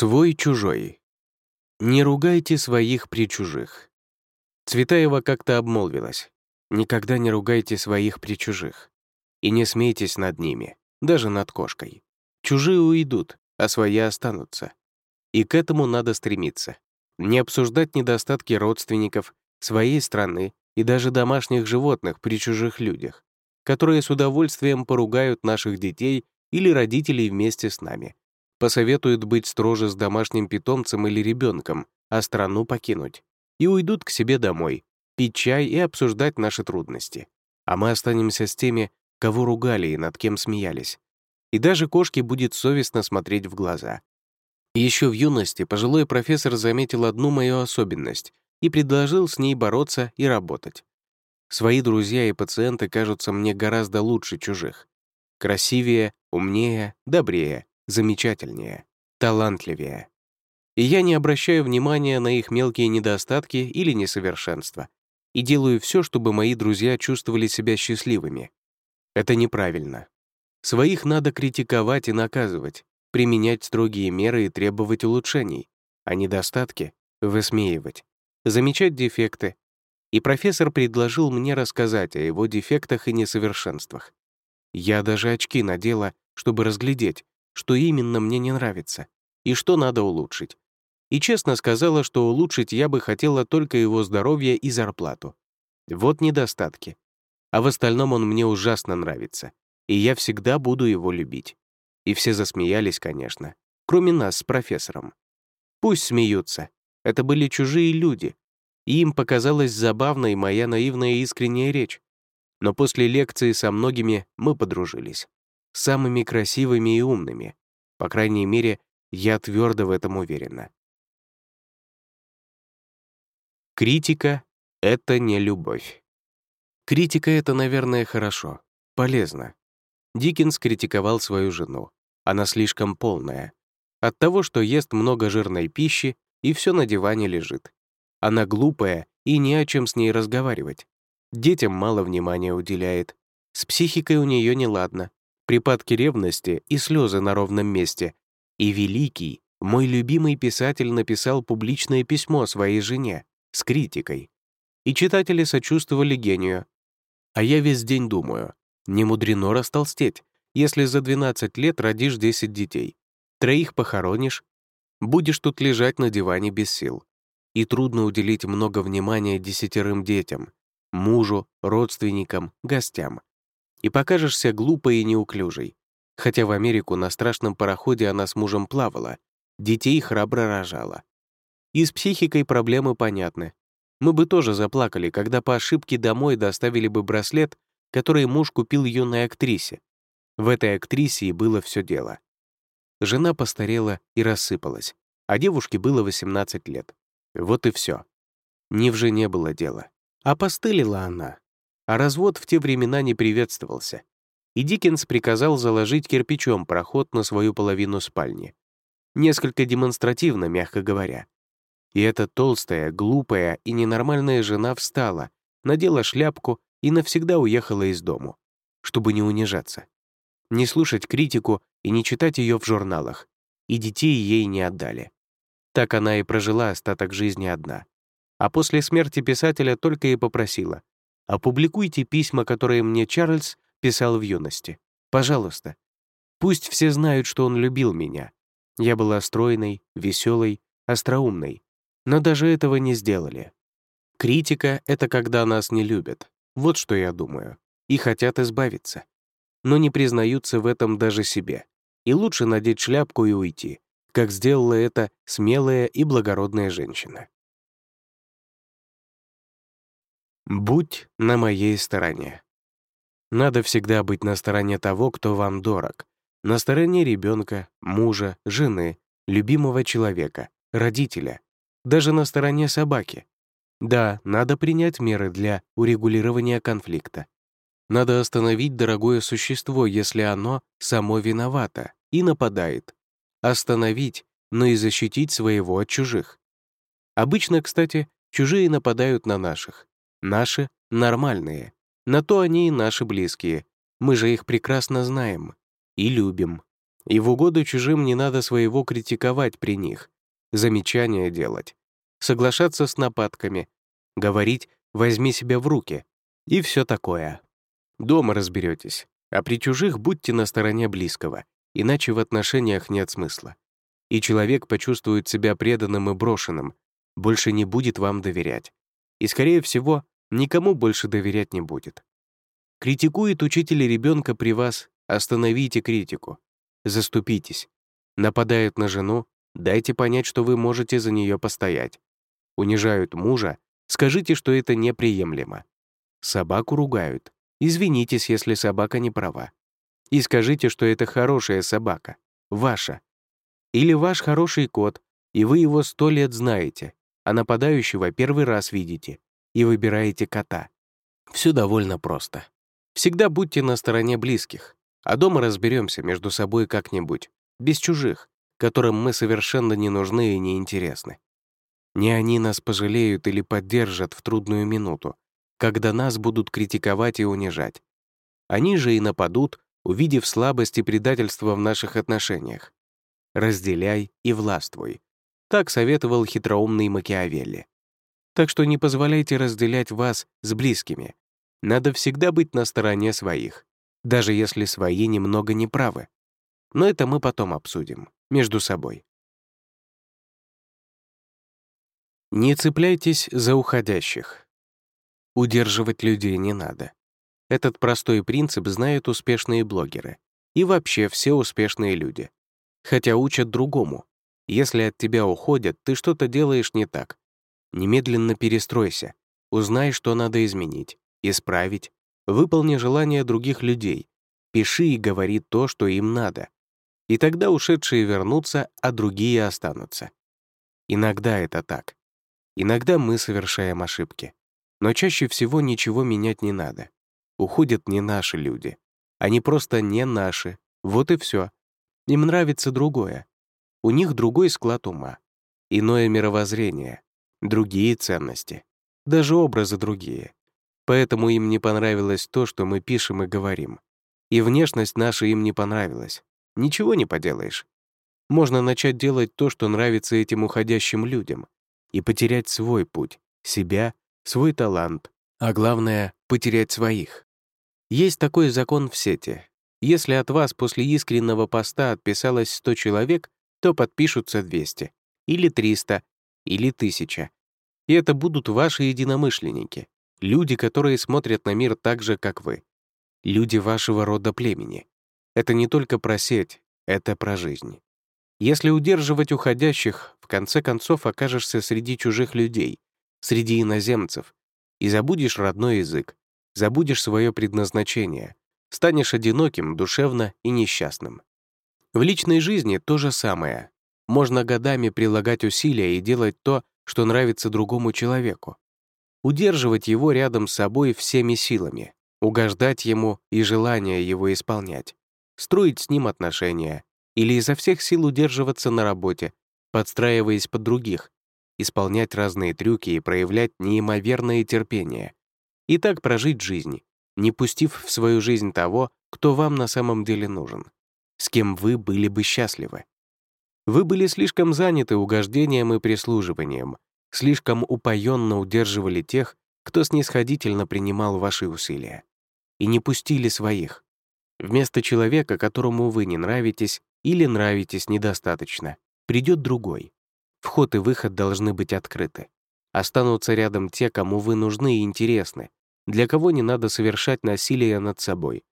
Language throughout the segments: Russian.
Свой-чужой. Не ругайте своих при чужих. Цветаева как-то обмолвилась. Никогда не ругайте своих при чужих. И не смейтесь над ними, даже над кошкой. Чужие уйдут, а свои останутся. И к этому надо стремиться. Не обсуждать недостатки родственников, своей страны и даже домашних животных при чужих людях, которые с удовольствием поругают наших детей или родителей вместе с нами посоветуют быть строже с домашним питомцем или ребенком, а страну покинуть. И уйдут к себе домой, пить чай и обсуждать наши трудности. А мы останемся с теми, кого ругали и над кем смеялись. И даже кошке будет совестно смотреть в глаза. Еще в юности пожилой профессор заметил одну мою особенность и предложил с ней бороться и работать. Свои друзья и пациенты кажутся мне гораздо лучше чужих. Красивее, умнее, добрее, замечательнее, талантливее. И я не обращаю внимания на их мелкие недостатки или несовершенства и делаю все, чтобы мои друзья чувствовали себя счастливыми. Это неправильно. Своих надо критиковать и наказывать, применять строгие меры и требовать улучшений, а недостатки — высмеивать, замечать дефекты. И профессор предложил мне рассказать о его дефектах и несовершенствах. Я даже очки надела, чтобы разглядеть, что именно мне не нравится и что надо улучшить. И честно сказала, что улучшить я бы хотела только его здоровье и зарплату. Вот недостатки. А в остальном он мне ужасно нравится, и я всегда буду его любить. И все засмеялись, конечно, кроме нас с профессором. Пусть смеются. Это были чужие люди, и им показалась забавной моя наивная искренняя речь. Но после лекции со многими мы подружились самыми красивыми и умными. По крайней мере, я твердо в этом уверена. Критика — это не любовь. Критика — это, наверное, хорошо, полезно. Диккенс критиковал свою жену. Она слишком полная. От того, что ест много жирной пищи и все на диване лежит. Она глупая и не о чем с ней разговаривать. Детям мало внимания уделяет. С психикой у нее неладно припадки ревности и слезы на ровном месте. И великий, мой любимый писатель написал публичное письмо своей жене с критикой. И читатели сочувствовали гению. А я весь день думаю, не мудрено растолстеть, если за 12 лет родишь 10 детей, троих похоронишь, будешь тут лежать на диване без сил. И трудно уделить много внимания десятерым детям, мужу, родственникам, гостям и покажешься глупой и неуклюжей. Хотя в Америку на страшном пароходе она с мужем плавала, детей храбро рожала. И с психикой проблемы понятны. Мы бы тоже заплакали, когда по ошибке домой доставили бы браслет, который муж купил юной актрисе. В этой актрисе и было все дело. Жена постарела и рассыпалась, а девушке было 18 лет. Вот и все. Не в жене было дело. А постылила она, а развод в те времена не приветствовался. И Диккенс приказал заложить кирпичом проход на свою половину спальни. Несколько демонстративно, мягко говоря. И эта толстая, глупая и ненормальная жена встала, надела шляпку и навсегда уехала из дому, чтобы не унижаться. Не слушать критику и не читать ее в журналах. И детей ей не отдали. Так она и прожила остаток жизни одна. А после смерти писателя только и попросила Опубликуйте письма, которые мне Чарльз писал в юности. Пожалуйста. Пусть все знают, что он любил меня. Я была стройной, веселой, остроумной. Но даже этого не сделали. Критика — это когда нас не любят. Вот что я думаю. И хотят избавиться. Но не признаются в этом даже себе. И лучше надеть шляпку и уйти, как сделала это смелая и благородная женщина. Будь на моей стороне. Надо всегда быть на стороне того, кто вам дорог. На стороне ребенка, мужа, жены, любимого человека, родителя. Даже на стороне собаки. Да, надо принять меры для урегулирования конфликта. Надо остановить дорогое существо, если оно само виновато и нападает. Остановить, но и защитить своего от чужих. Обычно, кстати, чужие нападают на наших. Наши — нормальные. На то они и наши близкие. Мы же их прекрасно знаем и любим. И в угоду чужим не надо своего критиковать при них, замечания делать, соглашаться с нападками, говорить «возьми себя в руки» и все такое. Дома разберетесь, а при чужих будьте на стороне близкого, иначе в отношениях нет смысла. И человек почувствует себя преданным и брошенным, больше не будет вам доверять. И, скорее всего, никому больше доверять не будет. Критикует учитель ребенка при вас, остановите критику. Заступитесь. Нападают на жену, дайте понять, что вы можете за нее постоять. Унижают мужа, скажите, что это неприемлемо. Собаку ругают. Извинитесь, если собака не права. И скажите, что это хорошая собака, ваша. Или ваш хороший кот, и вы его сто лет знаете, а нападающего первый раз видите и выбираете кота. Все довольно просто. Всегда будьте на стороне близких, а дома разберемся между собой как-нибудь, без чужих, которым мы совершенно не нужны и не интересны. Не они нас пожалеют или поддержат в трудную минуту, когда нас будут критиковать и унижать. Они же и нападут, увидев слабость и предательство в наших отношениях. Разделяй и властвуй. Так советовал хитроумный Макиавелли. Так что не позволяйте разделять вас с близкими, надо всегда быть на стороне своих, даже если свои немного неправы. Но это мы потом обсудим, между собой. Не цепляйтесь за уходящих. Удерживать людей не надо. Этот простой принцип знают успешные блогеры. И вообще все успешные люди. Хотя учат другому. Если от тебя уходят, ты что-то делаешь не так. Немедленно перестройся. Узнай, что надо изменить исправить, выполни желания других людей, пиши и говори то, что им надо. И тогда ушедшие вернутся, а другие останутся. Иногда это так. Иногда мы совершаем ошибки. Но чаще всего ничего менять не надо. Уходят не наши люди. Они просто не наши. Вот и все. Им нравится другое. У них другой склад ума. Иное мировоззрение. Другие ценности. Даже образы другие. Поэтому им не понравилось то, что мы пишем и говорим. И внешность наша им не понравилась. Ничего не поделаешь. Можно начать делать то, что нравится этим уходящим людям, и потерять свой путь, себя, свой талант, а главное — потерять своих. Есть такой закон в сети. Если от вас после искреннего поста отписалось 100 человек, то подпишутся 200, или 300, или 1000. И это будут ваши единомышленники, Люди, которые смотрят на мир так же, как вы. Люди вашего рода племени. Это не только про сеть, это про жизнь. Если удерживать уходящих, в конце концов окажешься среди чужих людей, среди иноземцев, и забудешь родной язык, забудешь свое предназначение, станешь одиноким, душевно и несчастным. В личной жизни то же самое. Можно годами прилагать усилия и делать то, что нравится другому человеку удерживать его рядом с собой всеми силами, угождать ему и желание его исполнять, строить с ним отношения или изо всех сил удерживаться на работе, подстраиваясь под других, исполнять разные трюки и проявлять неимоверное терпение. И так прожить жизнь, не пустив в свою жизнь того, кто вам на самом деле нужен, с кем вы были бы счастливы. Вы были слишком заняты угождением и прислуживанием, слишком упоенно удерживали тех, кто снисходительно принимал ваши усилия, и не пустили своих. Вместо человека, которому вы не нравитесь или нравитесь недостаточно, придет другой. Вход и выход должны быть открыты. Останутся рядом те, кому вы нужны и интересны, для кого не надо совершать насилие над собой.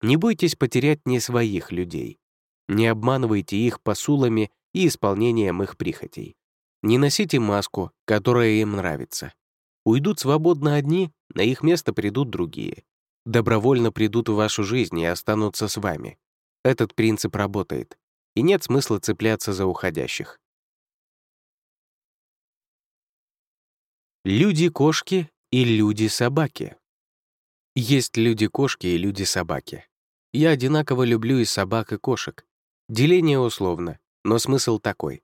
Не бойтесь потерять не своих людей. Не обманывайте их посулами и исполнением их прихотей. Не носите маску, которая им нравится. Уйдут свободно одни, на их место придут другие. Добровольно придут в вашу жизнь и останутся с вами. Этот принцип работает, и нет смысла цепляться за уходящих. Люди-кошки и люди-собаки. Есть люди-кошки и люди-собаки. Я одинаково люблю и собак, и кошек. Деление условно, но смысл такой.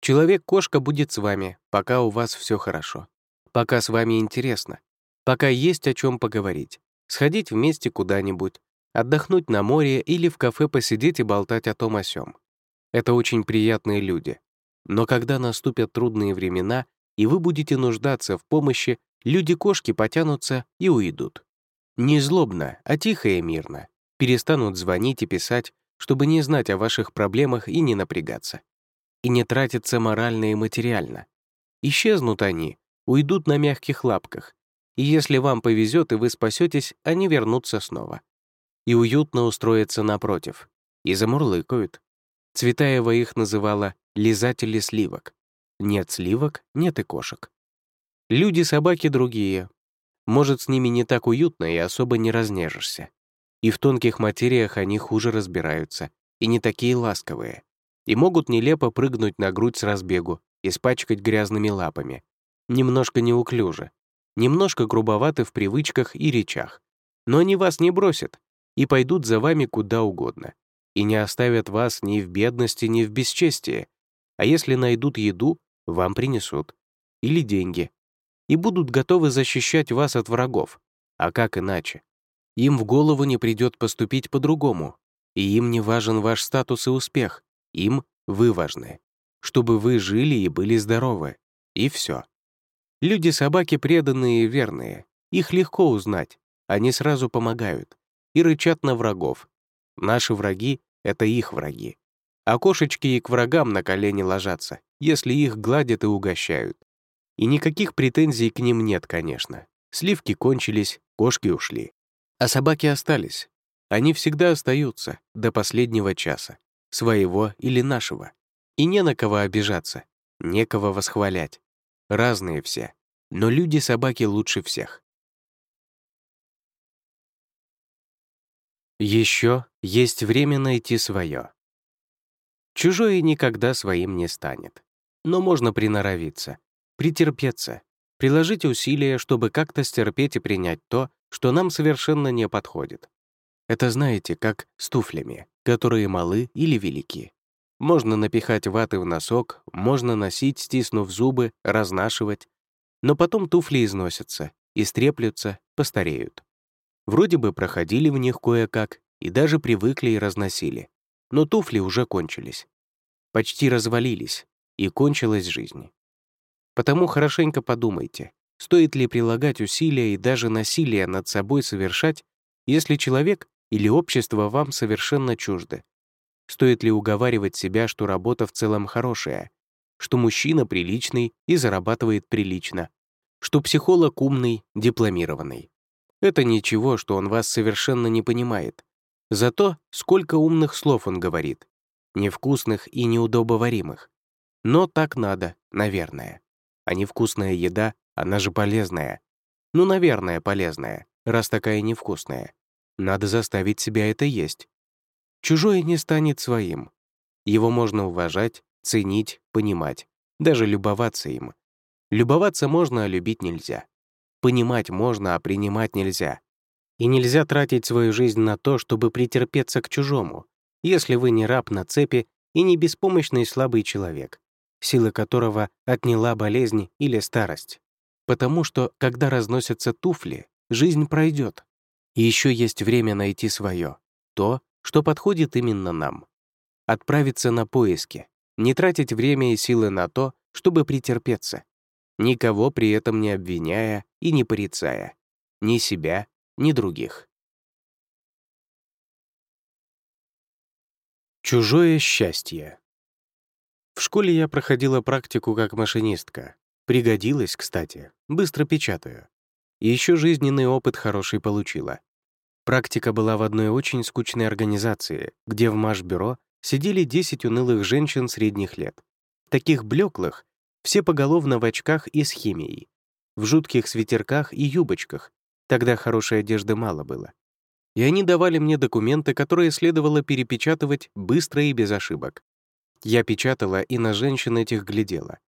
Человек-кошка будет с вами, пока у вас все хорошо. Пока с вами интересно. Пока есть о чем поговорить. Сходить вместе куда-нибудь. отдохнуть на море или в кафе посидеть и болтать о том о сём. Это очень приятные люди. Но когда наступят трудные времена, и вы будете нуждаться в помощи, люди-кошки потянутся и уйдут. Не злобно, а тихо и мирно. Перестанут звонить и писать, чтобы не знать о ваших проблемах и не напрягаться. И не тратиться морально и материально. Исчезнут они, уйдут на мягких лапках. И если вам повезет и вы спасетесь, они вернутся снова. И уютно устроятся напротив. И замурлыкают. Цветаева их называла «лизатели сливок». Нет сливок, нет и кошек. Люди-собаки другие. Может, с ними не так уютно и особо не разнежишься. И в тонких материях они хуже разбираются, и не такие ласковые. И могут нелепо прыгнуть на грудь с разбегу, испачкать грязными лапами. Немножко неуклюже. Немножко грубоваты в привычках и речах. Но они вас не бросят и пойдут за вами куда угодно. И не оставят вас ни в бедности, ни в бесчестии. А если найдут еду, вам принесут. Или деньги. И будут готовы защищать вас от врагов. А как иначе? Им в голову не придет поступить по-другому. И им не важен ваш статус и успех. Им вы важны. Чтобы вы жили и были здоровы. И все. Люди-собаки преданные и верные. Их легко узнать. Они сразу помогают. И рычат на врагов. Наши враги — это их враги. А кошечки и к врагам на колени ложатся, если их гладят и угощают. И никаких претензий к ним нет, конечно. Сливки кончились, кошки ушли. А собаки остались. Они всегда остаются до последнего часа, своего или нашего. И не на кого обижаться, некого восхвалять. Разные все, но люди-собаки лучше всех. Еще есть время найти свое. Чужое никогда своим не станет. Но можно приноровиться, претерпеться, приложить усилия, чтобы как-то стерпеть и принять то, что нам совершенно не подходит. Это знаете, как с туфлями, которые малы или велики. Можно напихать ваты в носок, можно носить, стиснув зубы, разнашивать, но потом туфли износятся, истреплются, постареют. Вроде бы проходили в них кое-как и даже привыкли и разносили, но туфли уже кончились. Почти развалились, и кончилась жизнь. Потому хорошенько подумайте, Стоит ли прилагать усилия и даже насилие над собой совершать, если человек или общество вам совершенно чужды? Стоит ли уговаривать себя, что работа в целом хорошая, что мужчина приличный и зарабатывает прилично, что психолог умный, дипломированный? Это ничего, что он вас совершенно не понимает. Зато сколько умных слов он говорит, невкусных и неудобоваримых. Но так надо, наверное. А невкусная еда она же полезная. Ну, наверное, полезная, раз такая невкусная. Надо заставить себя это есть. Чужое не станет своим. Его можно уважать, ценить, понимать, даже любоваться им. Любоваться можно, а любить нельзя. Понимать можно, а принимать нельзя. И нельзя тратить свою жизнь на то, чтобы претерпеться к чужому, если вы не раб на цепи и не беспомощный слабый человек, сила которого отняла болезнь или старость. Потому что, когда разносятся туфли, жизнь пройдет. И еще есть время найти свое, то, что подходит именно нам. Отправиться на поиски, не тратить время и силы на то, чтобы претерпеться, никого при этом не обвиняя и не порицая, ни себя, ни других. Чужое счастье. В школе я проходила практику как машинистка, Пригодилась, кстати, быстро печатаю. Еще жизненный опыт хороший получила. Практика была в одной очень скучной организации, где в Машбюро сидели 10 унылых женщин средних лет. Таких блеклых, все поголовно в очках и с химией, в жутких свитерках и юбочках, тогда хорошей одежды мало было. И они давали мне документы, которые следовало перепечатывать быстро и без ошибок. Я печатала и на женщин этих глядела.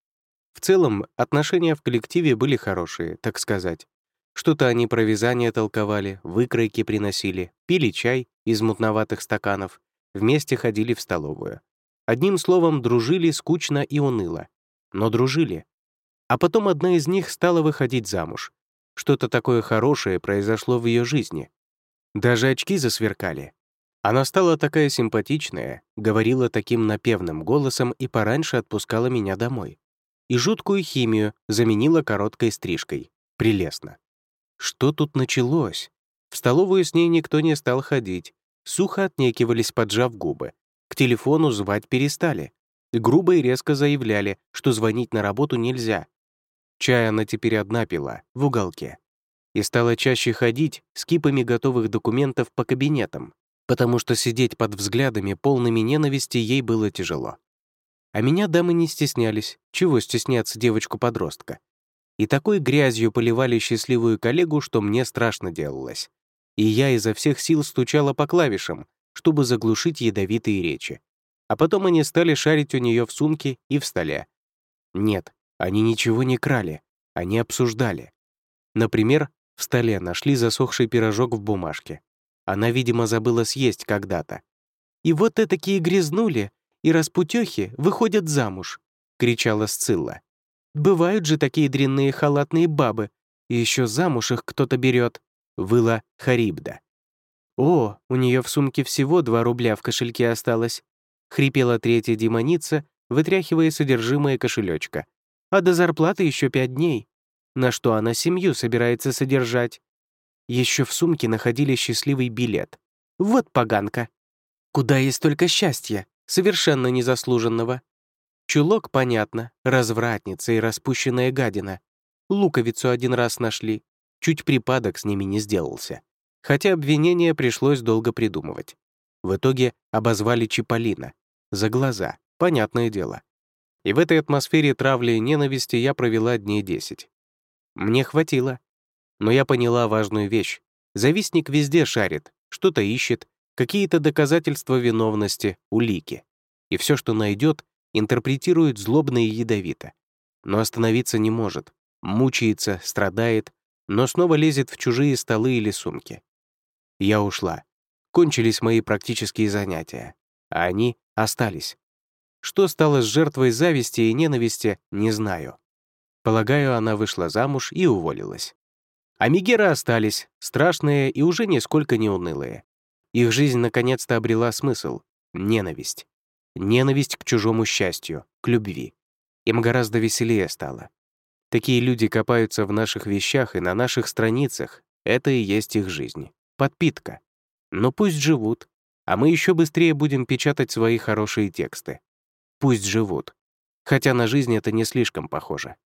В целом, отношения в коллективе были хорошие, так сказать. Что-то они про вязание толковали, выкройки приносили, пили чай из мутноватых стаканов, вместе ходили в столовую. Одним словом, дружили скучно и уныло. Но дружили. А потом одна из них стала выходить замуж. Что-то такое хорошее произошло в ее жизни. Даже очки засверкали. Она стала такая симпатичная, говорила таким напевным голосом и пораньше отпускала меня домой. И жуткую химию заменила короткой стрижкой. Прелестно. Что тут началось? В столовую с ней никто не стал ходить. Сухо отнекивались, поджав губы. К телефону звать перестали. Грубо и резко заявляли, что звонить на работу нельзя. Чай она теперь одна пила, в уголке. И стала чаще ходить с кипами готовых документов по кабинетам, потому что сидеть под взглядами, полными ненависти, ей было тяжело. А меня дамы не стеснялись. Чего стесняться девочку-подростка? И такой грязью поливали счастливую коллегу, что мне страшно делалось. И я изо всех сил стучала по клавишам, чтобы заглушить ядовитые речи. А потом они стали шарить у нее в сумке и в столе. Нет, они ничего не крали, они обсуждали. Например, в столе нашли засохший пирожок в бумажке. Она, видимо, забыла съесть когда-то. «И вот этакие грязнули, и распутёхи выходят замуж», — кричала Сцилла. Бывают же такие дрянные халатные бабы, и еще замуж их кто-то берет, выла Харибда. О, у нее в сумке всего два рубля в кошельке осталось, хрипела третья демоница, вытряхивая содержимое кошелечка. А до зарплаты еще пять дней. На что она семью собирается содержать? Еще в сумке находили счастливый билет. Вот поганка. Куда есть только счастье, совершенно незаслуженного. Чулок, понятно, развратница и распущенная гадина. Луковицу один раз нашли. Чуть припадок с ними не сделался. Хотя обвинение пришлось долго придумывать. В итоге обозвали Чиполлино. За глаза, понятное дело. И в этой атмосфере травли и ненависти я провела дней десять. Мне хватило. Но я поняла важную вещь. Завистник везде шарит, что-то ищет, какие-то доказательства виновности, улики. И все, что найдет, интерпретирует злобно и ядовито. Но остановиться не может, мучается, страдает, но снова лезет в чужие столы или сумки. Я ушла. Кончились мои практические занятия, а они остались. Что стало с жертвой зависти и ненависти, не знаю. Полагаю, она вышла замуж и уволилась. А Мегеры остались, страшные и уже нисколько не унылые. Их жизнь наконец-то обрела смысл — ненависть. Ненависть к чужому счастью, к любви. Им гораздо веселее стало. Такие люди копаются в наших вещах и на наших страницах. Это и есть их жизнь. Подпитка. Но пусть живут. А мы еще быстрее будем печатать свои хорошие тексты. Пусть живут. Хотя на жизнь это не слишком похоже.